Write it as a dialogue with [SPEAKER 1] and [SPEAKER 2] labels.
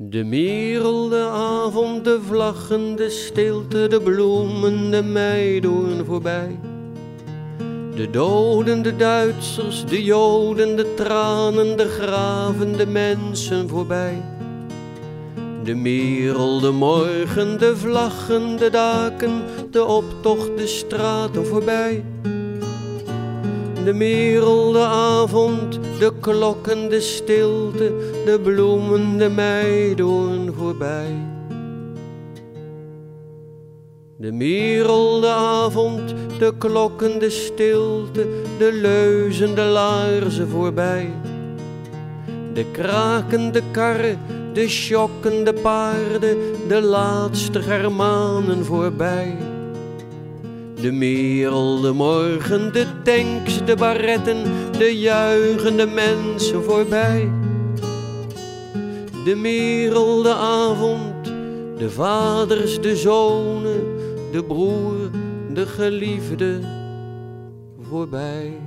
[SPEAKER 1] De merel, de avond, de vlaggen, de stilte, de bloemen, de voorbij. De doden, de Duitsers, de Joden, de tranen, de graven, de mensen voorbij. De merel, de morgen, de vlaggen, de daken, de optocht, de straten voorbij. De merel, de avond, de klokken, de stilte, de bloemen, de meidoorn voorbij. De merel, de avond, de klokken, de stilte, de leuzen, de laarzen voorbij. De krakende karren, de schokkende paarden, de laatste germanen voorbij. De merel, de morgen, de tanks, de barretten, de juichende mensen voorbij. De merel, de avond, de vaders, de zonen, de broer, de geliefde voorbij.